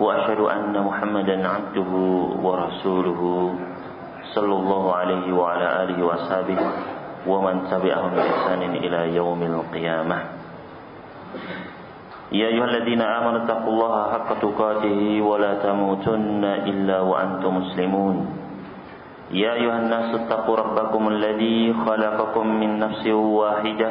وأشهد أن محمدا عبده ورسوله صلى الله عليه وعلى آله وأصحابه ومن تبعهم بإحسان إلى يوم القيامة. يا أيها الذين آمنوا اتقوا الله حق تقاته ولا تموتن إلا وأنتم مسلمون. يا أيها الناس اتقوا ربكم الذي خلقكم من نفس واحدة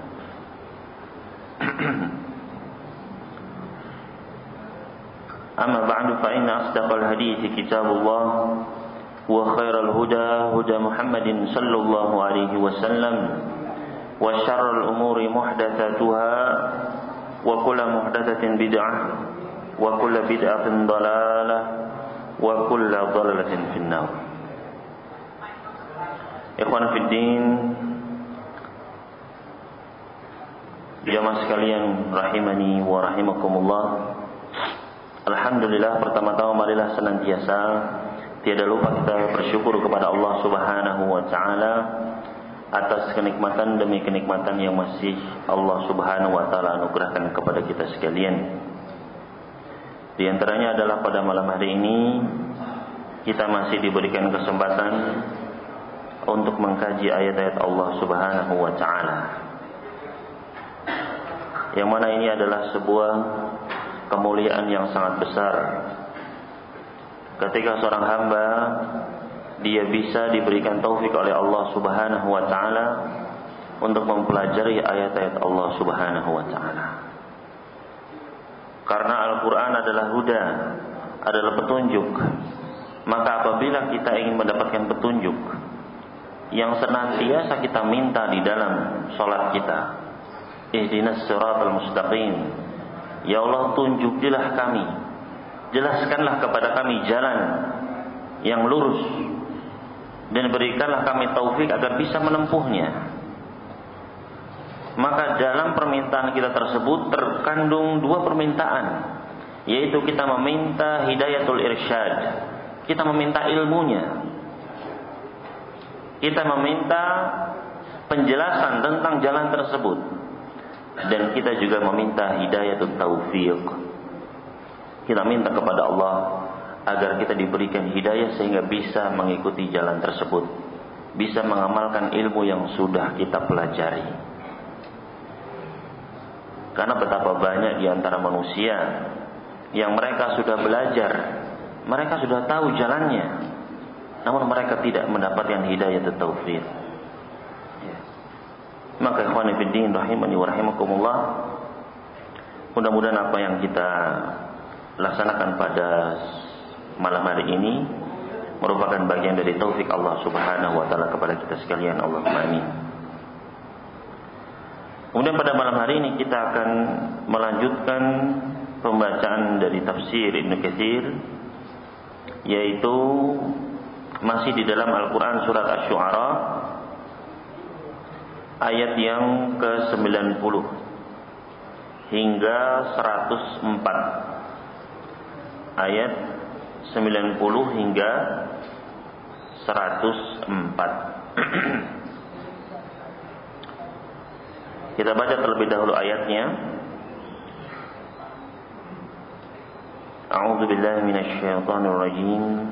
أما بعد فإن أصدق الحديث كتاب الله وخير الهدى هدى محمد صلى الله عليه وسلم وشر الأمور محدثاتها وكل محدثة بدعة وكل بدعة ضلالة وكل ضلالة في النار. إخوانا في الدين Jamaah sekalian rahimani wa rahimakumullah Alhamdulillah pertama-tama marilah senantiasa tiada lupa kita bersyukur kepada Allah Subhanahu wa taala atas kenikmatan demi kenikmatan yang masih Allah Subhanahu wa taala anugerahkan kepada kita sekalian. Di antaranya adalah pada malam hari ini kita masih diberikan kesempatan untuk mengkaji ayat-ayat Allah Subhanahu wa taala yang mana ini adalah sebuah kemuliaan yang sangat besar ketika seorang hamba dia bisa diberikan taufik oleh Allah Subhanahu wa taala untuk mempelajari ayat-ayat Allah Subhanahu wa taala. Karena Al-Qur'an adalah huda, adalah petunjuk. Maka apabila kita ingin mendapatkan petunjuk yang senantiasa kita minta di dalam sholat kita, ihdinas siratal mustaqim ya Allah tunjukilah kami. Jelaskanlah kepada kami jalan yang lurus. Dan berikanlah kami taufik agar bisa menempuhnya. Maka dalam permintaan kita tersebut terkandung dua permintaan. Yaitu kita meminta hidayatul irsyad. Kita meminta ilmunya. Kita meminta penjelasan tentang jalan tersebut dan kita juga meminta hidayah dan taufik. Kita minta kepada Allah agar kita diberikan hidayah sehingga bisa mengikuti jalan tersebut, bisa mengamalkan ilmu yang sudah kita pelajari. Karena betapa banyak di antara manusia yang mereka sudah belajar, mereka sudah tahu jalannya, namun mereka tidak mendapatkan hidayah dan taufik. Maka ikhwan rahimani wa rahimakumullah Mudah-mudahan apa yang kita laksanakan pada malam hari ini merupakan bagian dari taufik Allah Subhanahu wa taala kepada kita sekalian. Allahumma amin. Kemudian pada malam hari ini kita akan melanjutkan pembacaan dari tafsir Ibnu Katsir yaitu masih di dalam Al-Qur'an surat Asy-Syu'ara ayat yang ke-90 hingga 104 ayat 90 hingga 104 kita baca terlebih dahulu ayatnya. A'udzu billahi minasyaitonir rajim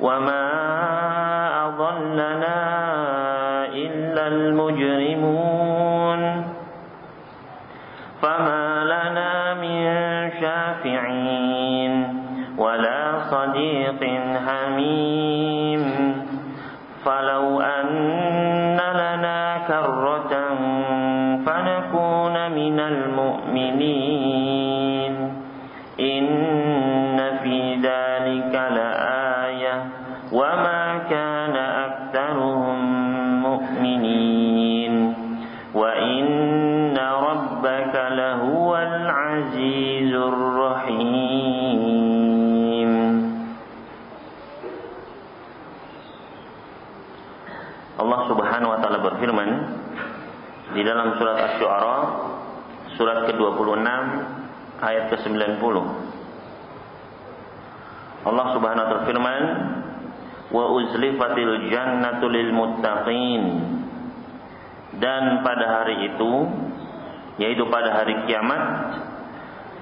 وما taala berfirman di dalam surat Asy-Syu'ara surat ke-26 ayat ke-90. Allah Subhanahu wa taala firman wa uzlifatil jannatu lil muttaqin. Dan pada hari itu yaitu pada hari kiamat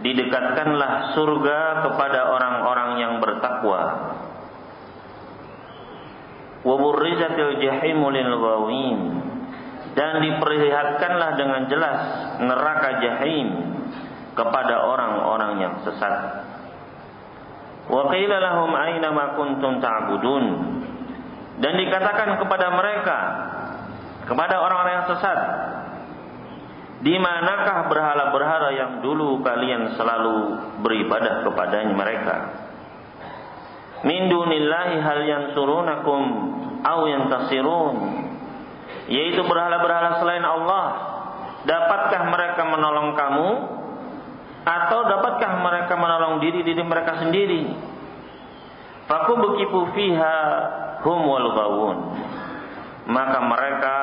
didekatkanlah surga kepada orang-orang yang bertakwa wa burrizatil jahimu lil ghawin dan diperlihatkanlah dengan jelas neraka jahim kepada orang-orang yang sesat. Wa qila lahum aina ma kuntum ta'budun. Dan dikatakan kepada mereka kepada orang-orang yang sesat, di manakah berhala-berhala yang dulu kalian selalu beribadah kepadanya mereka? Min dunillahi hal yansurunakum aw yantasirun yaitu berhala-berhala selain Allah. Dapatkah mereka menolong kamu atau dapatkah mereka menolong diri diri mereka sendiri? Fakubukifu fiha hum wal gawun. Maka mereka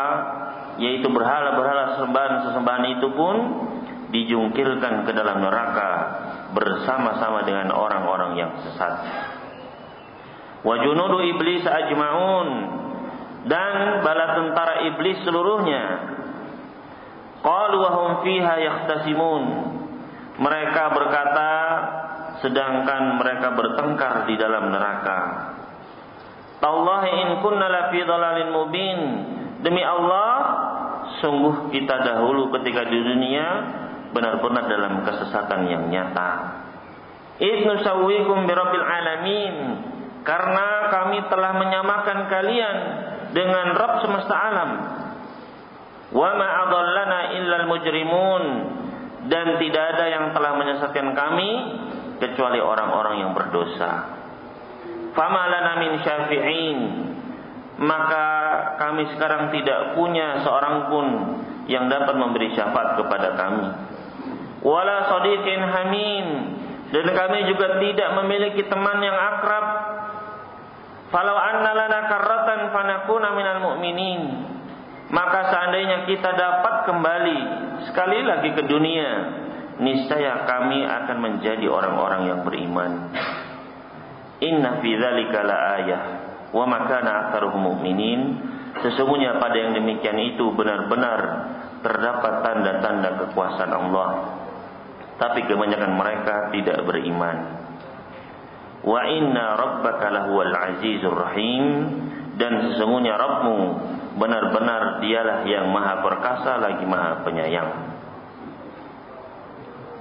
yaitu berhala-berhala sesembahan-sesembahan itu pun dijungkirkan ke dalam neraka bersama-sama dengan orang-orang yang sesat. Wa junudu iblis ajmaun dan bala tentara iblis seluruhnya. Qalu wa hum fiha yahtasimun. Mereka berkata sedangkan mereka bertengkar di dalam neraka. Tallahi in kunna la fi dhalalin mubin. Demi Allah, sungguh kita dahulu ketika di dunia benar-benar dalam kesesatan yang nyata. Idnu sawwikum birabbil alamin. Karena kami telah menyamakan kalian dengan Rabb semesta alam. Wa ma adallana illal mujrimun dan tidak ada yang telah menyesatkan kami kecuali orang-orang yang berdosa. Fama lana min syafi'in maka kami sekarang tidak punya seorang pun yang dapat memberi syafaat kepada kami. Wala sadiqin hamim dan kami juga tidak memiliki teman yang akrab Falau anna lana karratan fanakuna minal mu'minin. Maka seandainya kita dapat kembali sekali lagi ke dunia, niscaya kami akan menjadi orang-orang yang beriman. Inna fi dzalika ayah wa ma kana aktsaruhum mu'minin. Sesungguhnya pada yang demikian itu benar-benar terdapat tanda-tanda kekuasaan Allah. Tapi kebanyakan mereka tidak beriman. Wa inna rabbaka lahuwal azizur rahim dan sesungguhnya Rabbmu benar-benar dialah yang maha perkasa lagi maha penyayang.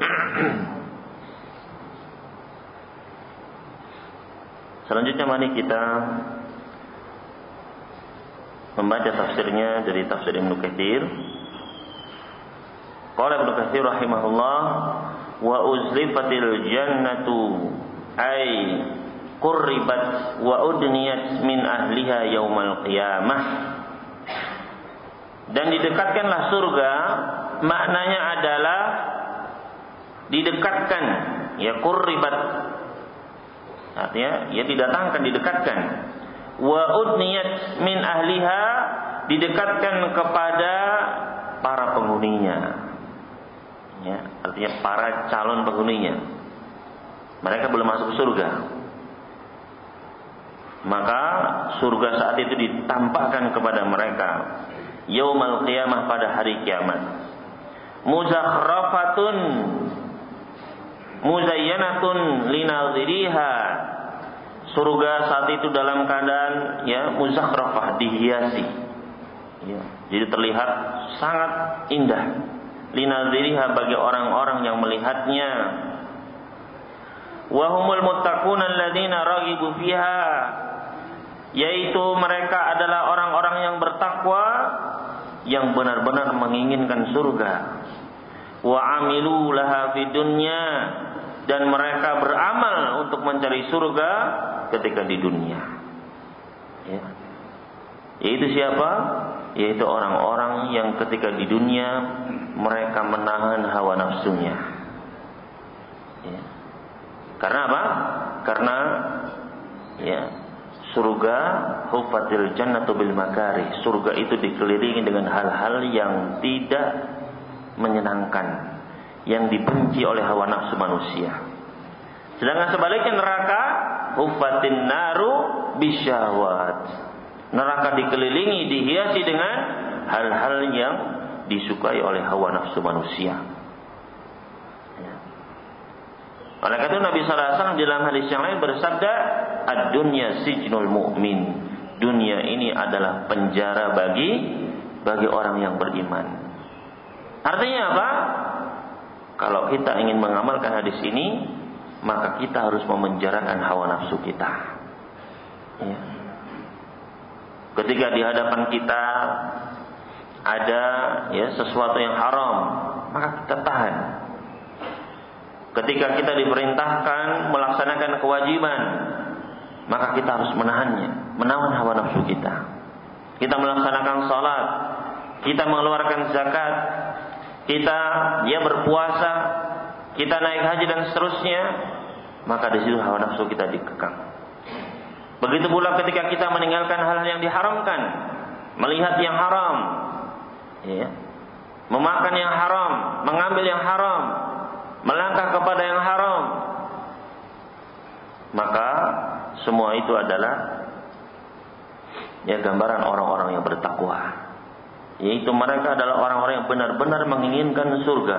Selanjutnya mari kita membaca tafsirnya dari tafsir Ibnu Katsir. Qala Ibnu Katsir rahimahullah wa uzlifatil jannatu ay qurribat wa udniyat min ahliha yaumal qiyamah. Dan didekatkanlah surga maknanya adalah didekatkan. Ya qurribat. Artinya ya didatangkan didekatkan. Wa udniyat min ahliha didekatkan kepada para penghuninya. Ya artinya para calon penghuninya mereka belum masuk surga. Maka surga saat itu ditampakkan kepada mereka yaumal qiyamah pada hari kiamat. Muzakhrafatun muzayyanatun linadhiriha surga saat itu dalam keadaan ya muzakhrafah dihiasi. Ya, jadi terlihat sangat indah. Linadhiriha bagi orang-orang yang melihatnya wahumul muttaquna alladziina raghibu fiha. Yaitu mereka adalah orang-orang yang bertakwa yang benar-benar menginginkan surga. Wa amilu laha fid dan mereka beramal untuk mencari surga ketika di dunia. Ya. Yaitu siapa? Yaitu orang-orang yang ketika di dunia mereka menahan hawa nafsunya. Ya. Karena apa? Karena ya surga hufatil jannatu bil makari. Surga itu dikelilingi dengan hal-hal yang tidak menyenangkan yang dibenci oleh hawa nafsu manusia. Sedangkan sebaliknya neraka hufatin naru bisyawat neraka dikelilingi dihiasi dengan hal-hal yang disukai oleh hawa nafsu manusia oleh karena itu Nabi SAW di dalam hadis yang lain bersabda, "Ad-dunya sijnul mu'min." Dunia ini adalah penjara bagi bagi orang yang beriman. Artinya apa? Kalau kita ingin mengamalkan hadis ini, maka kita harus memenjarakan hawa nafsu kita. Ya. Ketika di hadapan kita ada ya sesuatu yang haram, maka kita tahan Ketika kita diperintahkan melaksanakan kewajiban, maka kita harus menahannya, menahan hawa nafsu kita. Kita melaksanakan salat, kita mengeluarkan zakat, kita ya berpuasa, kita naik haji dan seterusnya, maka di situ hawa nafsu kita dikekang. Begitu pula ketika kita meninggalkan hal-hal yang diharamkan, melihat yang haram, ya, memakan yang haram, mengambil yang haram, melangkah kepada yang haram, maka semua itu adalah ya gambaran orang-orang yang bertakwa. Yaitu mereka adalah orang-orang yang benar-benar menginginkan surga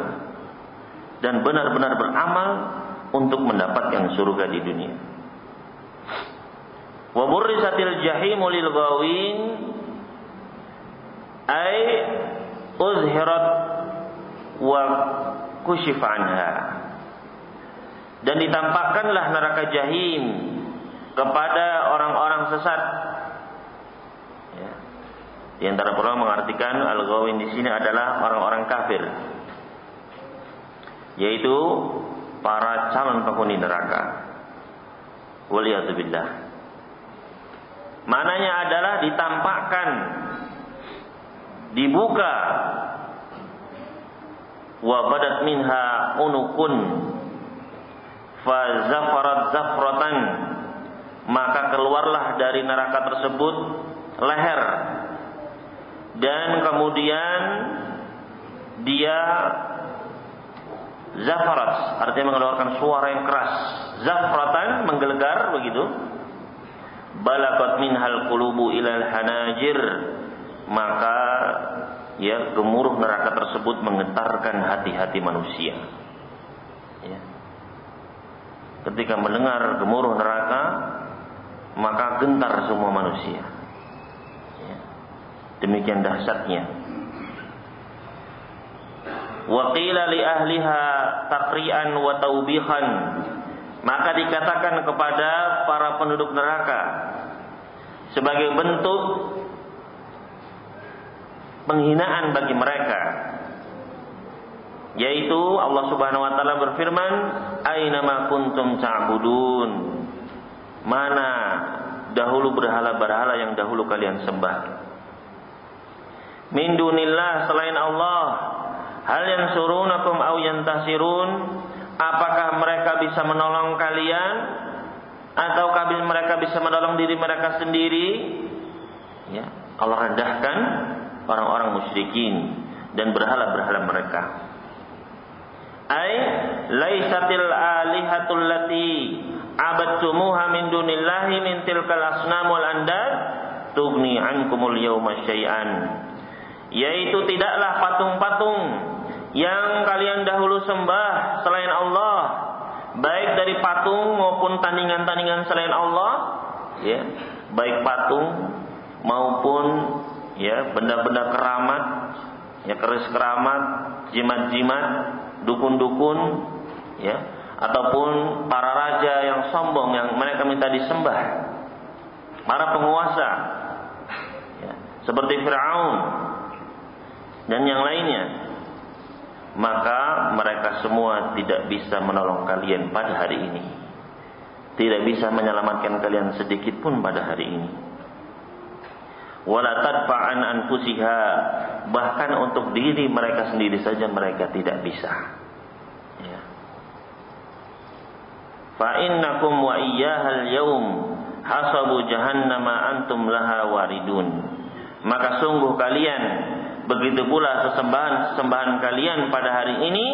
dan benar-benar beramal untuk mendapatkan surga di dunia. Wa burrisatil jahimu lil ghawin ay uzhirat wa kushif anha. Dan ditampakkanlah neraka jahim kepada orang-orang sesat. Ya. Di antara para mengartikan al-ghawin di sini adalah orang-orang kafir. Yaitu para calon penghuni neraka. Waliyadzubillah. Mananya adalah ditampakkan dibuka wa badat minha unukun. Fa zafarat zafratan. Maka keluarlah dari neraka tersebut leher. Dan kemudian dia zafarat. Artinya mengeluarkan suara yang keras. Zafratan menggelegar begitu. Balakot minhal qulubu ilal hanajir. Maka ya gemuruh neraka tersebut menggetarkan hati-hati manusia. Ya. Ketika mendengar gemuruh neraka, maka gentar semua manusia. Ya. Demikian dahsyatnya. Waqila li ahliha takrian wa taubihan. Maka dikatakan kepada para penduduk neraka sebagai bentuk penghinaan bagi mereka yaitu Allah Subhanahu wa taala berfirman aina ma kuntum ta'budun Mana dahulu berhala-berhala yang dahulu kalian sembah? Min dunillah selain Allah. Hal yang surunakum au yantasirun? Apakah mereka bisa menolong kalian ataukah mereka bisa menolong diri mereka sendiri? Ya, Allah rendahkan orang-orang musyrikin dan berhala-berhala mereka. Ai laisatil alihatul lati abadtumuha min dunillahi min tilkal asnamul andad tugni ankumul yawma syai'an. Yaitu tidaklah patung-patung yang kalian dahulu sembah selain Allah, baik dari patung maupun tandingan-tandingan selain Allah, ya, baik patung maupun ya benda-benda keramat, ya keris keramat, jimat-jimat, dukun-dukun, ya, ataupun para raja yang sombong yang mereka minta disembah, para penguasa, ya, seperti Firaun dan yang lainnya, maka mereka semua tidak bisa menolong kalian pada hari ini. Tidak bisa menyelamatkan kalian sedikit pun pada hari ini wala tadfa'an anfusiha. Bahkan untuk diri mereka sendiri saja mereka tidak bisa. Ya. Fa innakum wa iyyahal yaum hasabu jahannama antum laha waridun. Maka sungguh kalian begitu pula sesembahan-sesembahan kalian pada hari ini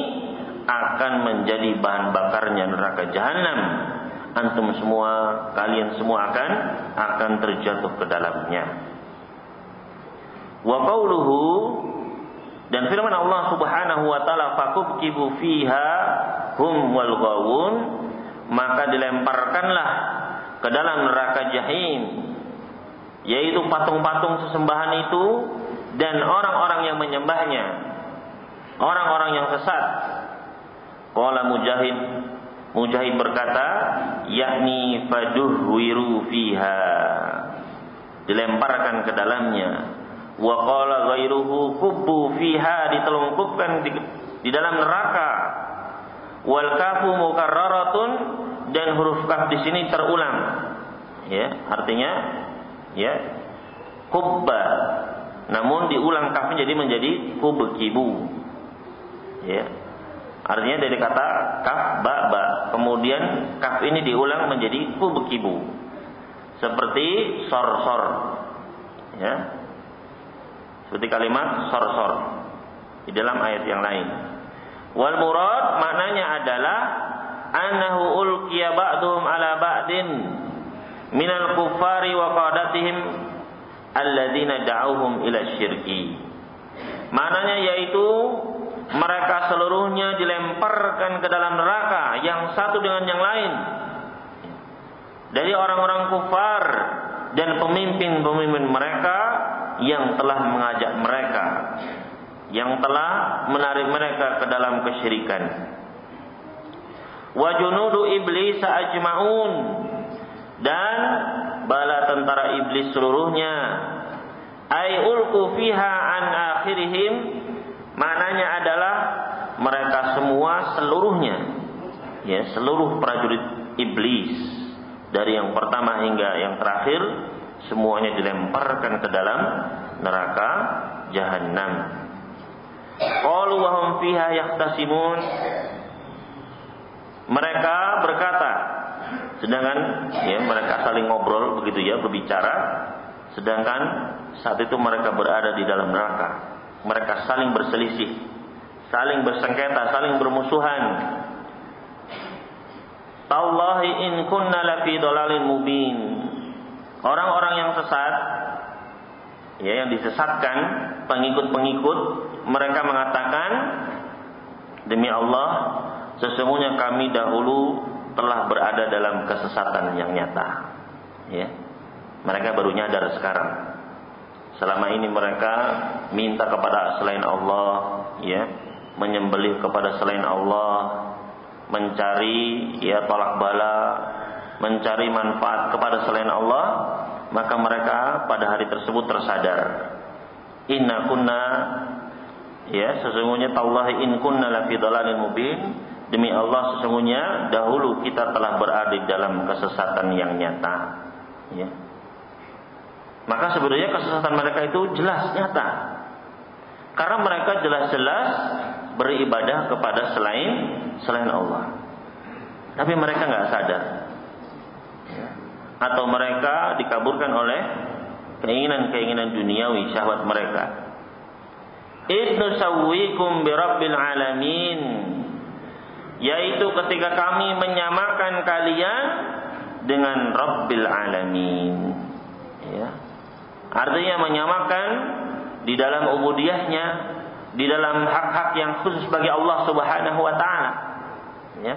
akan menjadi bahan bakarnya neraka jahanam antum semua kalian semua akan akan terjatuh ke dalamnya Wa qawluhu dan firman Allah Subhanahu wa taala fakubkibu fiha hum wal ghawun maka dilemparkanlah ke dalam neraka jahim yaitu patung-patung sesembahan itu dan orang-orang yang menyembahnya orang-orang yang sesat. Qala mujahid mujahid berkata yakni faduhwiru fiha dilemparkan ke dalamnya wa qala ghairuhu kubbu fiha ditelungkupkan di, di dalam neraka. Wal kafu mukarraratun dan huruf kaf di sini terulang. Ya artinya ya kubba. Namun diulang kafnya jadi menjadi kubkibu. Ya artinya dari kata kaf ba ba. Kemudian kaf ini diulang menjadi kubkibu. Seperti sor sor ya seperti kalimat sor-sor di dalam ayat yang lain. Wal murad maknanya adalah annahu ulqiya ba'dhum ala ba'din minal kufari wa qadatihim alladzina da'uhum ila syirki. Maknanya yaitu mereka seluruhnya dilemparkan ke dalam neraka yang satu dengan yang lain dari orang-orang kufar dan pemimpin-pemimpin mereka yang telah mengajak mereka, yang telah menarik mereka ke dalam kesyirikan. Wa junudu iblis ajmaun. Dan bala tentara iblis seluruhnya. Ay ulqu fiha an akhirihim. Maknanya adalah mereka semua seluruhnya. Ya seluruh prajurit iblis. Dari yang pertama hingga yang terakhir semuanya dilemparkan ke dalam neraka jahanam. Qalu wa hum fiha yahtasimun. Mereka berkata, sedangkan ya mereka saling ngobrol begitu ya berbicara, sedangkan saat itu mereka berada di dalam neraka. Mereka saling berselisih, saling bersengketa, saling bermusuhan. Tallahi in kunna lafi dhalalin mubin orang-orang yang sesat ya yang disesatkan pengikut-pengikut mereka mengatakan demi Allah sesungguhnya kami dahulu telah berada dalam kesesatan yang nyata. Ya mereka baru nyadar sekarang. Selama ini mereka minta kepada selain Allah ya menyembelih kepada selain Allah mencari ya tolak bala mencari manfaat kepada selain Allah, maka mereka pada hari tersebut tersadar. Inna kunna ya sesungguhnya tallahi in kunna la fi dhalalin mubin Demi Allah sesungguhnya dahulu kita telah berada di dalam kesesatan yang nyata. Ya. Maka sebenarnya kesesatan mereka itu jelas nyata. Karena mereka jelas-jelas beribadah kepada selain selain Allah. Tapi mereka nggak sadar. Ya. Atau mereka dikaburkan oleh keinginan-keinginan duniawi syahwat mereka. Idnu sawwikum birabbil alamin yaitu ketika kami menyamakan kalian dengan Rabbil Alamin. Ya. Artinya menyamakan di dalam ubudiyahnya, di dalam hak-hak yang khusus bagi Allah Subhanahu wa taala. Ya.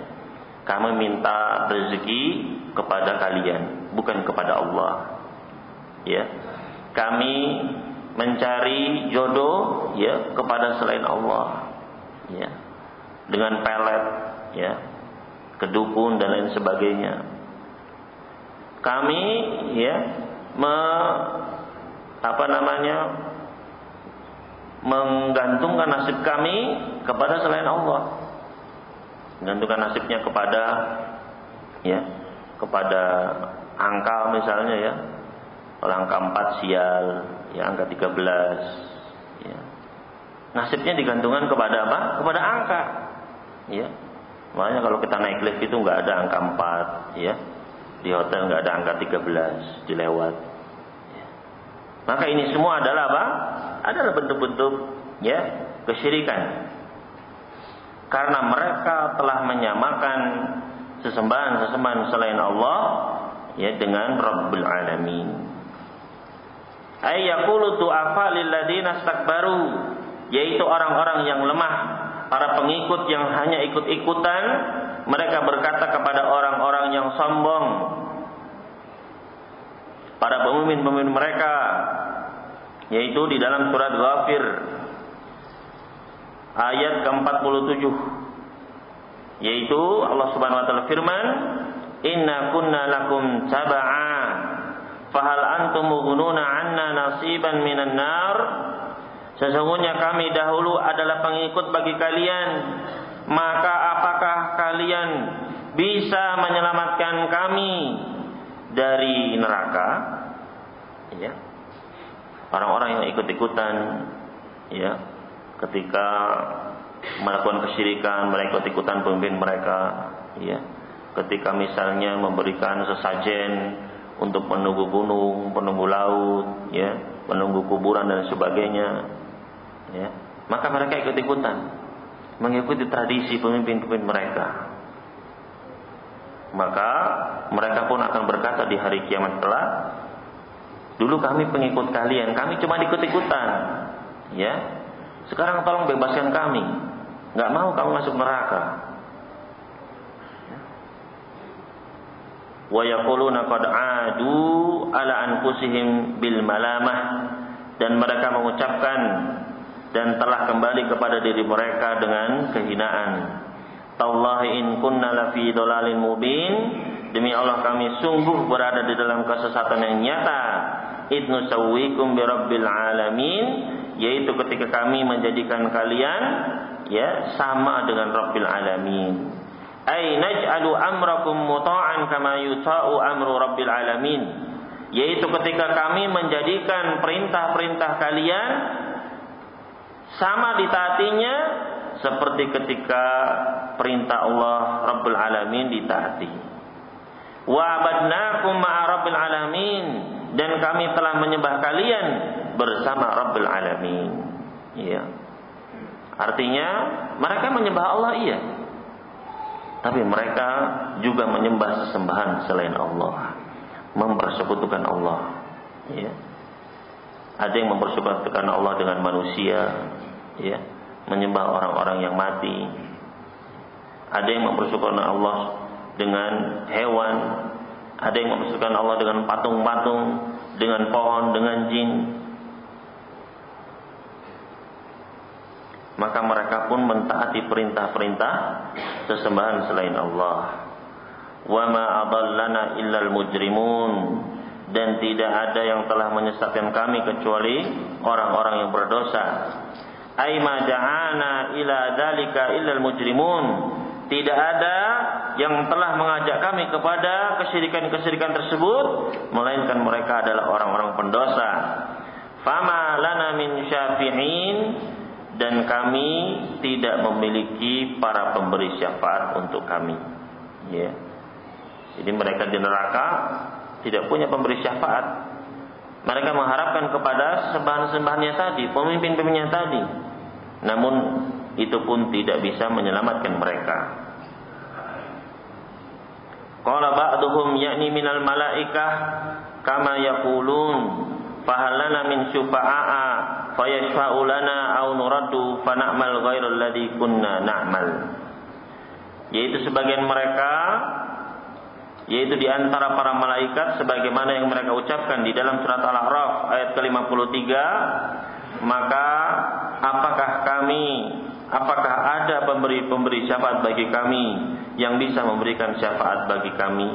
Kami minta rezeki kepada kalian, bukan kepada Allah. Ya. Kami mencari jodoh ya kepada selain Allah. Ya. Dengan pelet ya, kedukun dan lain sebagainya. Kami ya me, apa namanya menggantungkan nasib kami kepada selain Allah. Menggantungkan nasibnya kepada ya kepada angka misalnya ya. Kalau angka 4 sial, ya angka 13 ya. Nasibnya digantungkan kepada apa? Kepada angka. Ya. Makanya kalau kita naik lift itu nggak ada angka 4, ya. Di hotel nggak ada angka 13 dilewat. Ya. Maka ini semua adalah apa? Adalah bentuk-bentuk ya kesyirikan. Karena mereka telah menyamakan sesembahan-sesembahan selain Allah ya dengan Rabbul Alamin. Ay yaqulu du'afa lil ladina yaitu orang-orang yang lemah para pengikut yang hanya ikut-ikutan, mereka berkata kepada orang-orang yang sombong, para pemimpin-pemimpin mereka, yaitu di dalam surat Ghafir ayat ke-47 yaitu Allah Subhanahu wa taala firman inna kunna lakum taba'a fahal antum mughnuna 'anna nasiban minan nar Sesungguhnya kami dahulu adalah pengikut bagi kalian. Maka apakah kalian bisa menyelamatkan kami dari neraka? Ya. Orang-orang yang ikut-ikutan ya, ketika melakukan kesyirikan, mereka ikut-ikutan pemimpin mereka, ya. Ketika misalnya memberikan sesajen untuk menunggu gunung, menunggu laut, ya, menunggu kuburan dan sebagainya, ya, maka mereka ikut-ikutan mengikuti tradisi pemimpin-pemimpin mereka. Maka mereka pun akan berkata di hari kiamat kelak, dulu kami pengikut kalian, kami cuma ikut-ikutan, ya. Sekarang tolong bebaskan kami, nggak mau kamu masuk neraka. Wa yaquluna qad adu ala anfusihim bil malamah dan mereka mengucapkan dan telah kembali kepada diri mereka dengan kehinaan. Tallahi in kunna lafi mubin. Demi Allah kami sungguh berada di dalam kesesatan yang nyata. Idnu sawwikum bi rabbil alamin. Yaitu ketika kami menjadikan kalian ya sama dengan Rabbil alamin. Ay naj'alu amrakum muta'an kama yuta'u amru Rabbil alamin. Yaitu ketika kami menjadikan perintah-perintah kalian sama ditaatinya seperti ketika perintah Allah Rabbul Alamin ditaati. Wa abadnakum ma'a Rabbil Alamin dan kami telah menyembah kalian bersama Rabbul Alamin. Iya. Artinya mereka menyembah Allah iya. Tapi mereka juga menyembah sesembahan selain Allah. Mempersekutukan Allah. Ya. Ada yang mempersekutukan Allah dengan manusia, ya, menyembah orang-orang yang mati. Ada yang mempersekutukan Allah dengan hewan, ada yang mempersekutukan Allah dengan patung-patung, dengan pohon, dengan jin. Maka mereka pun mentaati perintah-perintah sesembahan selain Allah. Wa ma adallana illal mujrimun dan tidak ada yang telah menyesatkan kami kecuali orang-orang yang berdosa. Ai ma ja'ana ila dalika illal mujrimun. tidak ada yang telah mengajak kami kepada kesyirikan-kesyirikan tersebut melainkan mereka adalah orang-orang pendosa fama lana min syafi'in dan kami tidak memiliki para pemberi syafaat untuk kami. Ya. Jadi mereka di neraka tidak punya pemberi syafaat. Mereka mengharapkan kepada sembahan-sembahannya tadi pemimpin-pemimpinnya tadi. Namun itu pun tidak bisa menyelamatkan mereka. Qala ba'duhum yakni minal malaikah kama yaqulun fahalana min syufa'a aw nuraddu fa na'mal ghairal ladzi kunna na'mal yaitu sebagian mereka yaitu di antara para malaikat sebagaimana yang mereka ucapkan di dalam surat Al-A'raf ayat ke-53 maka apakah kami apakah ada pemberi-pemberi syafaat bagi kami yang bisa memberikan syafaat bagi kami?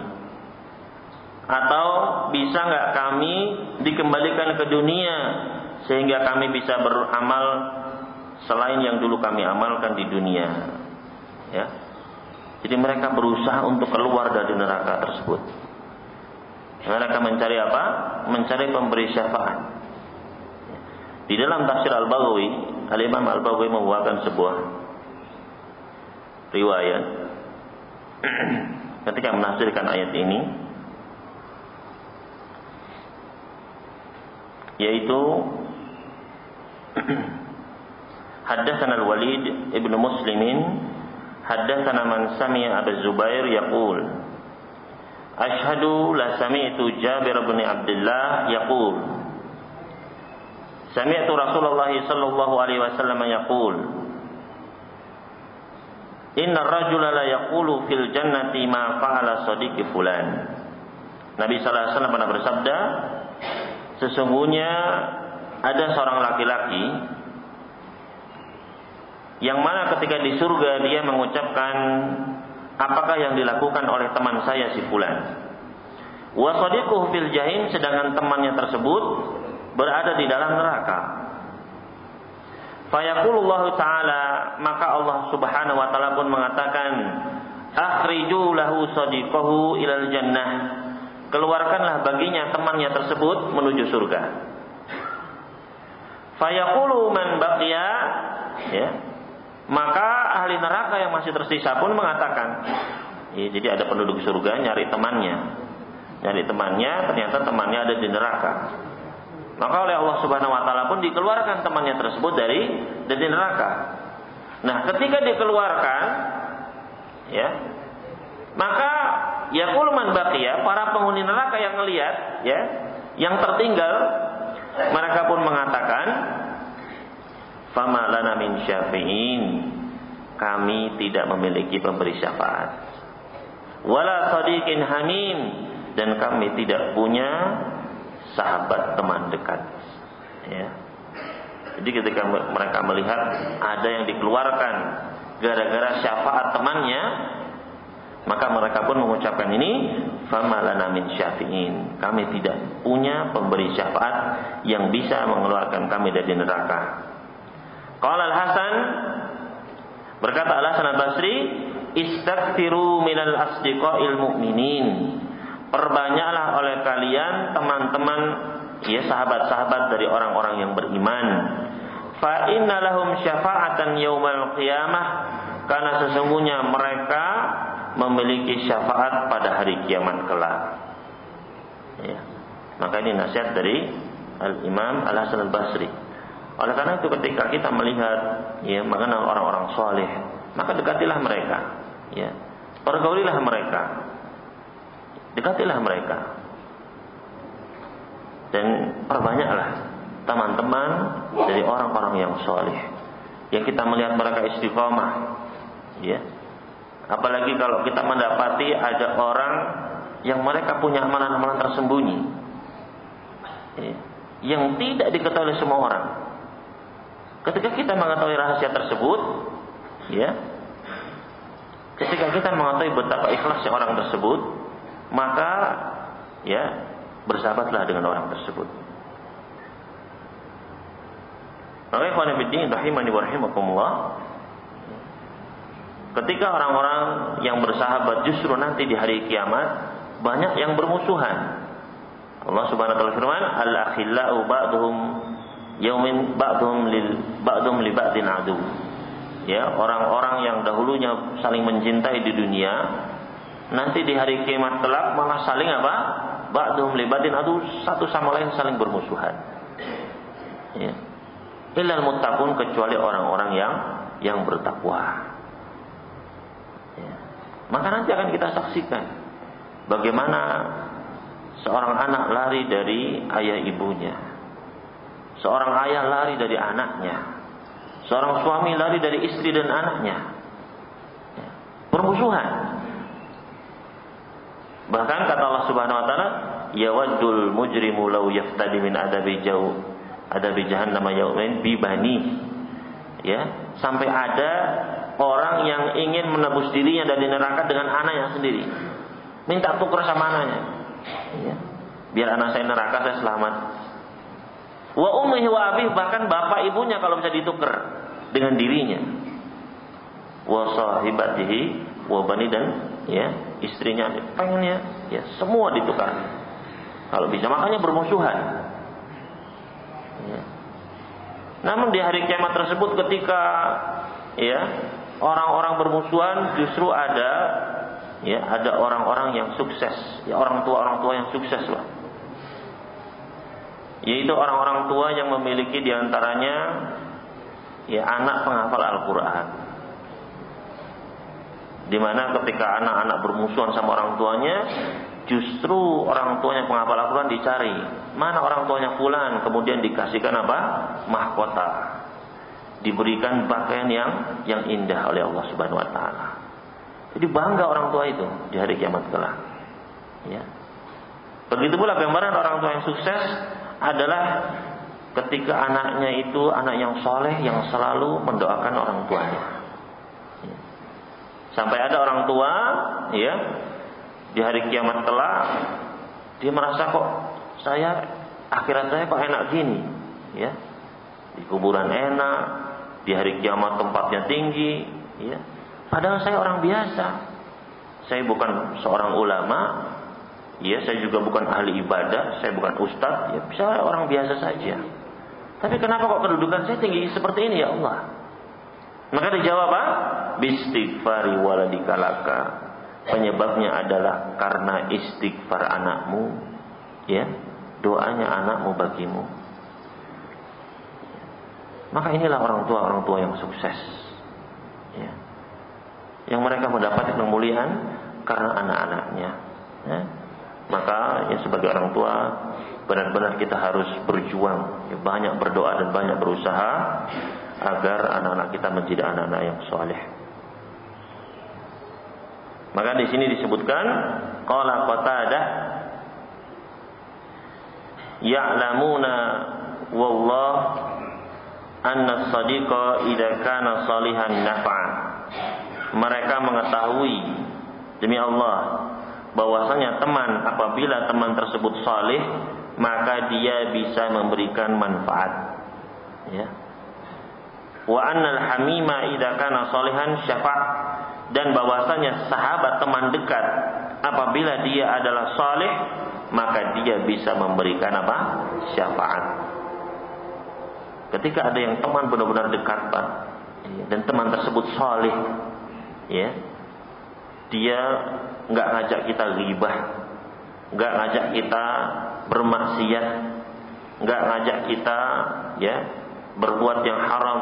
Atau bisa nggak kami dikembalikan ke dunia sehingga kami bisa beramal selain yang dulu kami amalkan di dunia? Ya. Jadi mereka berusaha untuk keluar dari neraka tersebut. Mereka mencari apa? Mencari pemberi syafaat. Di dalam tafsir Al-Baghawi, Al-Imam Al-Baghawi membawakan sebuah riwayat ketika menafsirkan ayat ini yaitu Haddatsana Al-Walid ibn Muslimin haddatsana man sami'a Abu Zubair yaqul Ashhadu la sami'tu Jabir bin Abdullah yaqul Sami'tu Rasulullah sallallahu alaihi wasallam yaqul Inna rajula la yaqulu fil jannati ma fa'ala sadiqi fulan. Nabi sallallahu alaihi wasallam pernah bersabda, sesungguhnya ada seorang laki-laki yang mana ketika di surga dia mengucapkan apakah yang dilakukan oleh teman saya si fulan. Wa fil jahim sedangkan temannya tersebut berada di dalam neraka. Fayaqulullah taala maka Allah Subhanahu wa taala pun mengatakan akhriju lahu sadiqahu ilal jannah keluarkanlah baginya temannya tersebut menuju surga fayaqulu man baqiya ya. Maka ahli neraka yang masih tersisa pun mengatakan ya, jadi ada penduduk surga nyari temannya. Nyari temannya ternyata temannya ada di neraka. Maka oleh Allah Subhanahu wa taala pun dikeluarkan temannya tersebut dari dari neraka. Nah, ketika dikeluarkan ya, maka ya man para penghuni neraka yang melihat ya, yang tertinggal mereka pun mengatakan fama lana min syafi'in kami tidak memiliki pemberi syafaat wala sadiqin hamim dan kami tidak punya sahabat teman dekat. Ya. Jadi ketika mereka melihat ada yang dikeluarkan gara-gara syafaat temannya, maka mereka pun mengucapkan ini, "Famalana min syafi'in." Kami tidak punya pemberi syafaat yang bisa mengeluarkan kami dari neraka. Qala Al-Hasan berkata Al-Hasan Al-Basri, "Istaghfiru minal asdiqa'il mu'minin." perbanyaklah oleh kalian teman-teman ya sahabat-sahabat dari orang-orang yang beriman fa innalahum syafa'atan yaumal qiyamah karena sesungguhnya mereka memiliki syafaat pada hari kiamat kelak. Ya. Maka ini nasihat dari Al Imam Al Hasan Al Basri oleh karena itu ketika kita melihat ya mengenal orang-orang soleh maka dekatilah mereka ya. Pergaulilah mereka. Dekatilah mereka. Dan perbanyaklah teman-teman dari orang-orang yang soleh yang kita melihat mereka istiqomah ya apalagi kalau kita mendapati ada orang yang mereka punya amalan-amalan tersembunyi ya, yang tidak diketahui semua orang ketika kita mengetahui rahasia tersebut ya ketika kita mengetahui betapa ikhlasnya orang tersebut maka ya bersahabatlah dengan orang tersebut. Maka ikhwan rahimani wa rahimakumullah. Ketika orang-orang yang bersahabat justru nanti di hari kiamat banyak yang bermusuhan. Allah Subhanahu wa taala firman, "Al-akhillau ba'dhum yaumin ba'dhum lil ba'dhum li ba'din adu." Ya, orang-orang yang dahulunya saling mencintai di dunia, nanti di hari kiamat kelak malah saling apa? Ba'dhum li ba'din adu, satu sama lain saling bermusuhan. Ya. Illal muttaqun kecuali orang-orang yang yang bertakwa. Ya. Maka nanti akan kita saksikan bagaimana seorang anak lari dari ayah ibunya. Seorang ayah lari dari anaknya. Seorang suami lari dari istri dan anaknya. Ya. Permusuhan. Bahkan kata Allah Subhanahu wa taala, "Yawaddul mujrimu law yaftadi min adabi jauh adabi jahannam yaumin bibani." Ya, sampai ada orang yang ingin menebus dirinya dari neraka dengan anaknya sendiri. Minta tuker sama anaknya. Ya. Biar anak saya neraka saya selamat. Wa ummihi wa abih bahkan bapak ibunya kalau bisa ditukar dengan dirinya. Wa sahibatihi wa bani dan ya istrinya pengennya ya semua ditukar. Kalau bisa makanya bermusuhan. Ya. Namun di hari kiamat tersebut ketika ya orang-orang bermusuhan justru ada ya ada orang-orang yang sukses, ya orang tua orang tua yang sukses lah. Yaitu orang-orang tua yang memiliki di antaranya ya anak penghafal Al-Quran. Di mana ketika anak-anak bermusuhan sama orang tuanya, justru orang tuanya penghafal Al-Quran dicari. Mana orang tuanya fulan, kemudian dikasihkan apa? Mahkota. Diberikan pakaian yang yang indah oleh Allah Subhanahu wa taala. Jadi bangga orang tua itu di hari kiamat kelak. Ya. Begitu pula gambaran orang tua yang sukses adalah ketika anaknya itu anak yang soleh yang selalu mendoakan orang tuanya. Ya. Sampai ada orang tua, ya, di hari kiamat kelak dia merasa kok saya akhirat saya kok enak gini, ya. Di kuburan enak, di hari kiamat tempatnya tinggi, ya. Padahal saya orang biasa. Saya bukan seorang ulama, ya saya juga bukan ahli ibadah, saya bukan ustadz, ya saya orang biasa saja. Tapi kenapa kok kedudukan saya tinggi seperti ini ya Allah? Maka dijawab apa? Bistighfari waladikalaka. Penyebabnya adalah karena istighfar anakmu, ya, doanya anakmu bagimu. Maka inilah orang tua orang tua yang sukses. Ya yang mereka mendapat kemuliaan karena anak-anaknya. Ya. Maka ya sebagai orang tua benar-benar kita harus berjuang, ya, banyak berdoa dan banyak berusaha agar anak-anak kita menjadi anak-anak yang soleh. Maka di sini disebutkan qala Qatadah ya'lamuna wallah anna as-sadiqa idza kana salihan nafa'a mereka mengetahui demi Allah bahwasanya teman apabila teman tersebut saleh maka dia bisa memberikan manfaat. Ya. Wa annal hamima idza kana salihan syafa' dan bahwasanya sahabat teman dekat apabila dia adalah saleh maka dia bisa memberikan apa? Syafaat ketika ada yang teman benar-benar dekat Pak dan teman tersebut saleh ya dia nggak ngajak kita ribah nggak ngajak kita bermaksiat nggak ngajak kita ya berbuat yang haram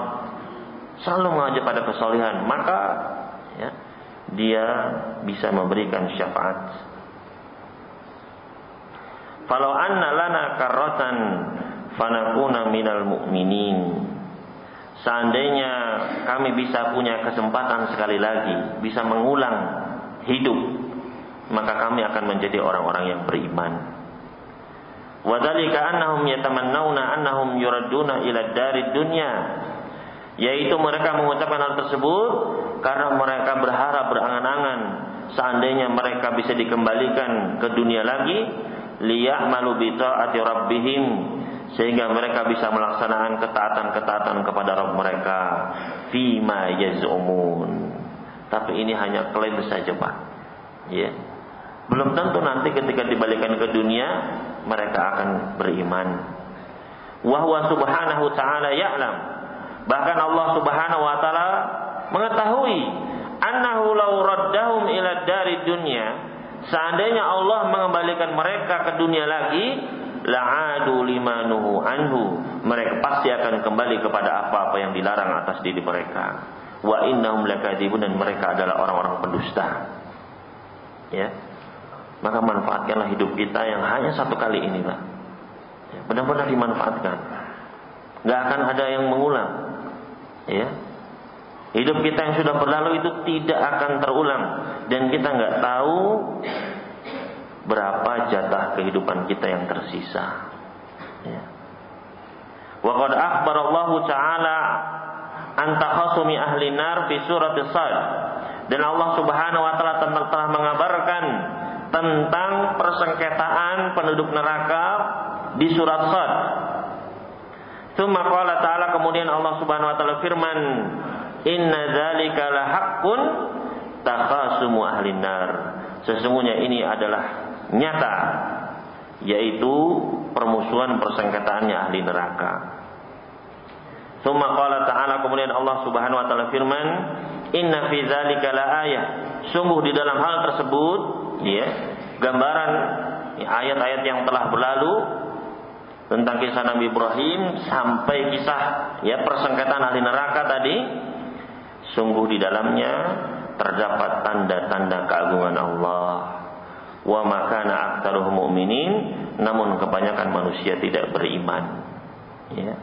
selalu mengajak pada kesolehan maka ya dia bisa memberikan syafaat. Falau anna lana karrotan fanakuna minal mu'minin Seandainya kami bisa punya kesempatan sekali lagi, bisa mengulang hidup, maka kami akan menjadi orang-orang yang beriman. Wadhalika annahum yatamannawna annahum yuraduna ila dari dunya. Yaitu mereka mengucapkan hal tersebut karena mereka berharap berangan-angan seandainya mereka bisa dikembalikan ke dunia lagi liya'malu bi ta'ati rabbihim sehingga mereka bisa melaksanakan ketaatan-ketaatan kepada Rabb mereka fima yaz'umun Tapi ini hanya klaim saja Pak. Ya. Belum tentu nanti ketika dibalikan ke dunia mereka akan beriman. Wahwa subhanahu ta'ala ya'lam. Bahkan Allah subhanahu wa ta'ala mengetahui annahu law raddahum ila dari dunia seandainya Allah mengembalikan mereka ke dunia lagi la'adu limanuhu anhu. Mereka pasti akan kembali kepada apa-apa yang dilarang atas diri mereka. Wa innahum lakadzibun dan mereka adalah orang-orang pendusta. Ya. Maka manfaatkanlah hidup kita yang hanya satu kali ini pak. Ya, benar-benar dimanfaatkan. Nggak akan ada yang mengulang. Ya. Hidup kita yang sudah berlalu itu tidak akan terulang. Dan kita nggak tahu berapa jatah kehidupan kita yang tersisa. Ya. Wa qad akhbar Allah Ta'ala an takhasumi ahli nar fi surat Sad. Dan Allah Subhanahu wa taala telah mengabarkan tentang persengketaan penduduk neraka di surat Sad. Tsumma qala ta'ala kemudian Allah Subhanahu wa taala firman, "Inna dzalika lahaqqun takhasumu ahli nar." Sesungguhnya ini adalah nyata yaitu permusuhan persengketaannya ahli neraka. Tsumma qala ta'ala kemudian Allah Subhanahu wa taala firman, "Inna fi dzalika laayah." Sungguh di dalam hal tersebut, ya, gambaran ayat-ayat yang telah berlalu tentang kisah Nabi Ibrahim sampai kisah ya persengketaan ahli neraka tadi, sungguh di dalamnya terdapat tanda-tanda keagungan Allah. Wa makana aktsaruhum mu'minin namun kebanyakan manusia tidak beriman. Ya.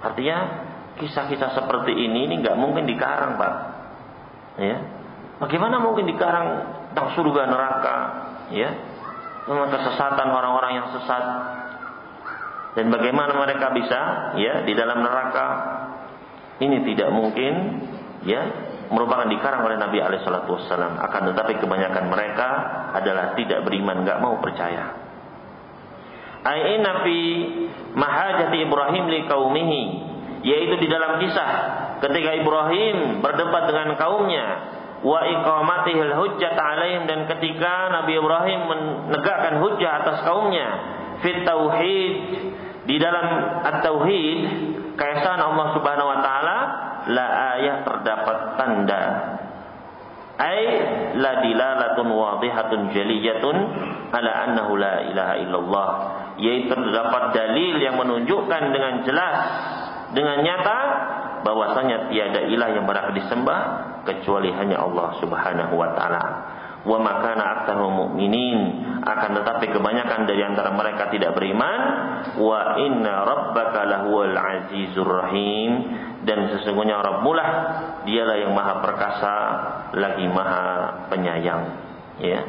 Artinya kisah-kisah seperti ini ini nggak mungkin dikarang Pak. Ya. Bagaimana mungkin dikarang tentang surga neraka? Ya. Tentang kesesatan orang-orang yang sesat. Dan bagaimana mereka bisa ya di dalam neraka? Ini tidak mungkin ya merupakan dikarang oleh Nabi Alaihissalam. Akan tetapi kebanyakan mereka adalah tidak beriman, nggak mau percaya. Aina fi mahajati Ibrahim li kaumihi yaitu di dalam kisah ketika Ibrahim berdebat dengan kaumnya wa iqamatihil hujjat alaihim dan ketika Nabi Ibrahim menegakkan hujjah atas kaumnya fit tauhid di dalam at-tauhid keesaan Allah Subhanahu wa taala la ayah terdapat tanda. Ay la dilalatun wadihatun jaliyatun ala annahu la ilaha illallah. Yaitu terdapat dalil yang menunjukkan dengan jelas dengan nyata bahwasanya tiada ilah yang berhak disembah kecuali hanya Allah Subhanahu wa taala wa makana aktsaru mu'minin. Akan tetapi kebanyakan dari antara mereka tidak beriman. Wa inna rabbaka lahuwal azizur rahim. Dan sesungguhnya Rabbulah dialah yang maha perkasa lagi maha penyayang. Ya.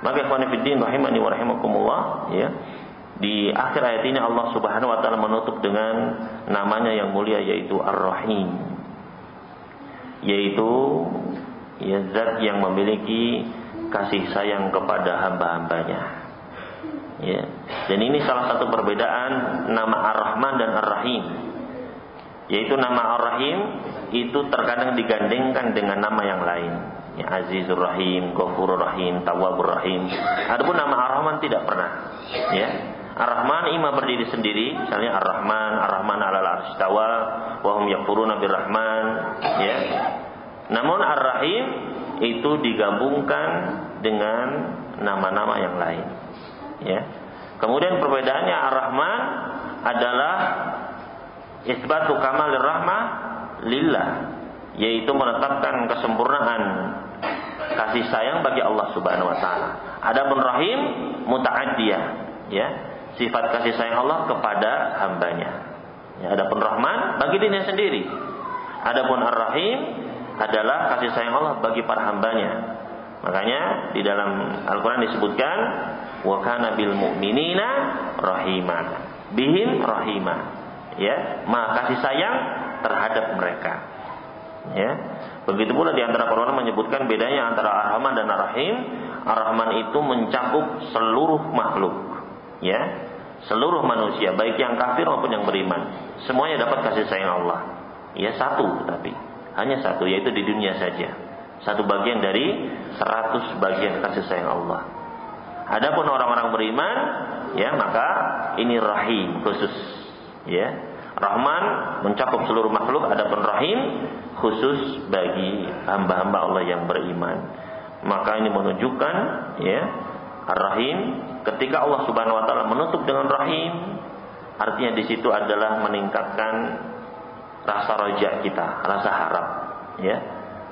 Maka ikhwan fillah rahimani wa rahimakumullah ya. Di akhir ayat ini Allah Subhanahu wa taala menutup dengan namanya yang mulia yaitu Ar-Rahim. Yaitu ya zat yang memiliki kasih sayang kepada hamba-hambanya. Ya. Dan ini salah satu perbedaan nama Ar-Rahman dan Ar-Rahim. Yaitu nama Ar-Rahim itu terkadang digandengkan dengan nama yang lain. Ya, Azizur Rahim, Ghafurur Rahim, Tawwabur Rahim. Adapun nama Ar-Rahman tidak pernah. Ya. Ar-Rahman ima berdiri sendiri, misalnya Ar-Rahman, Ar-Rahman alal arstawa, wa hum yakfuruna birrahman, ya. Namun Ar-Rahim itu digabungkan dengan nama-nama yang lain. Ya. Kemudian perbedaannya Ar-Rahman adalah isbatu kamalir rahmah lillah, yaitu menetapkan kesempurnaan kasih sayang bagi Allah Subhanahu wa taala. Adapun Rahim muta'addiyah, ya. Sifat kasih sayang Allah kepada hambanya. Ya, adapun Rahman bagi dirinya sendiri. Adapun Ar-Rahim adalah kasih sayang Allah bagi para hambanya. Makanya di dalam Al-Quran disebutkan wa kana bil mu'minina rahima. Bihim rahima. Ya, maha kasih sayang terhadap mereka. Ya. Begitu pula di antara para menyebutkan bedanya antara Ar-Rahman dan Ar-Rahim. Ar-Rahman itu mencakup seluruh makhluk. Ya. Seluruh manusia, baik yang kafir maupun yang beriman. Semuanya dapat kasih sayang Allah. Ya satu tapi Hanya satu yaitu di dunia saja. Satu bagian dari seratus bagian kasih sayang Allah. Adapun orang-orang beriman, ya maka ini rahim khusus, ya. Rahman mencakup seluruh makhluk, adapun rahim khusus bagi hamba-hamba Allah yang beriman. Maka ini menunjukkan ya Ar-Rahim ketika Allah Subhanahu wa taala menutup dengan rahim artinya di situ adalah meningkatkan rasa raja kita, rasa harap ya.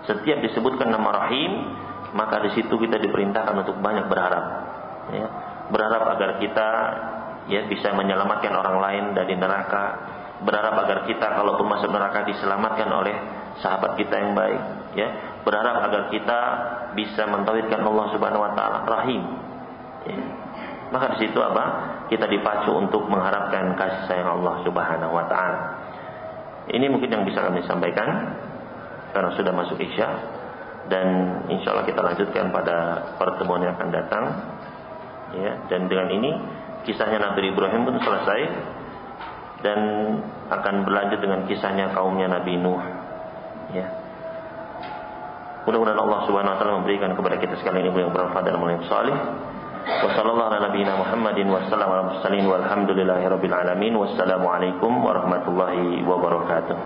Setiap disebutkan nama rahim maka di situ kita diperintahkan untuk banyak berharap ya. Berharap agar kita ya bisa menyelamatkan orang lain dari neraka, berharap agar kita kalaupun masuk neraka diselamatkan oleh sahabat kita yang baik ya berharap agar kita bisa mentauhidkan Allah Subhanahu wa taala rahim ya. maka di situ apa kita dipacu untuk mengharapkan kasih sayang Allah Subhanahu wa taala ini mungkin yang bisa kami sampaikan karena sudah masuk Isya dan insya Allah kita lanjutkan pada pertemuan yang akan datang ya dan dengan ini kisahnya Nabi Ibrahim pun selesai dan akan berlanjut dengan kisahnya kaumnya Nabi Nuh Ya. Mudah-mudahan Allah Subhanahu wa taala memberikan kepada kita sekalian ilmu yang bermanfaat dan amal yang saleh. وصلى الله على نبينا محمد وسلم على المرسلين والحمد لله رب العالمين والسلام عليكم ورحمة الله وبركاته.